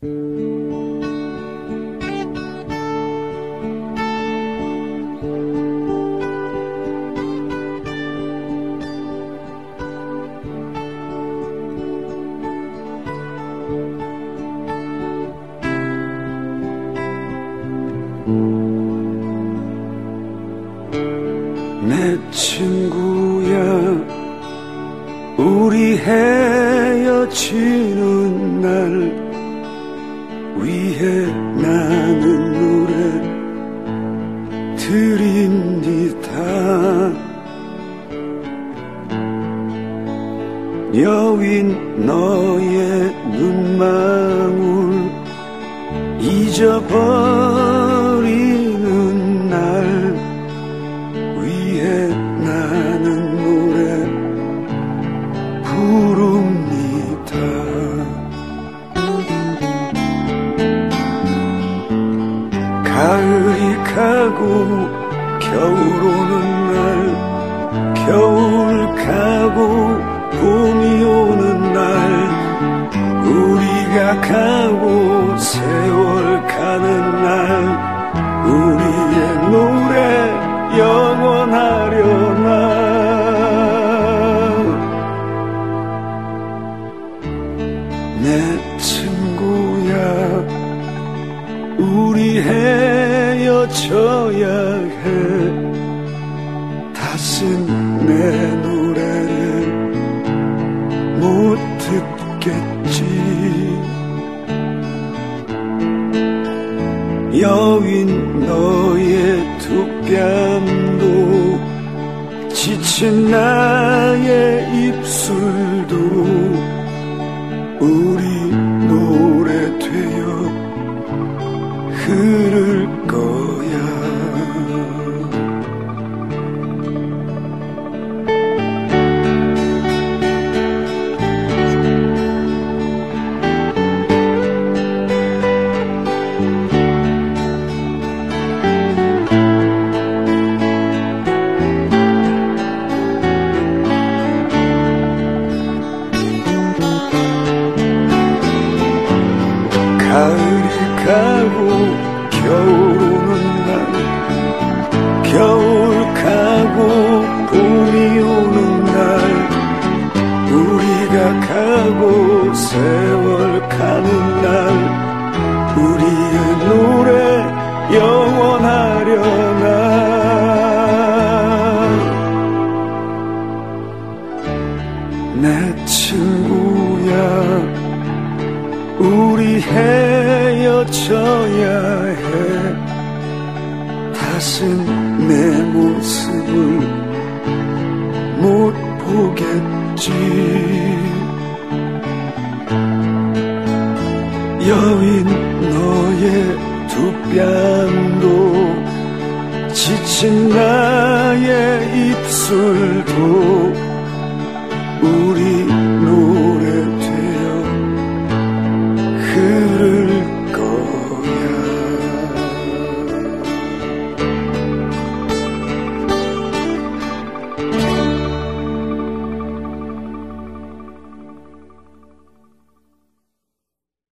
내 친구야 우리 헤어지는 날 위해 나는 노래 드립니다 여윈 너의 눈망울 잊어버 가을이 가고 겨울 오는 날 겨울 가고 우리 헤어져야 해. 다신 내 노래를 못 듣겠지. 여윈 너의 두 뺨도 지친 나의 입술 가고 세월 가는 날 우리의 노래 영원하려나? 내 친구야 우리 헤어져야 해. 다신 내 모습을 못 보겠지 여인 너의 두 뺨도 지친 나의 입술도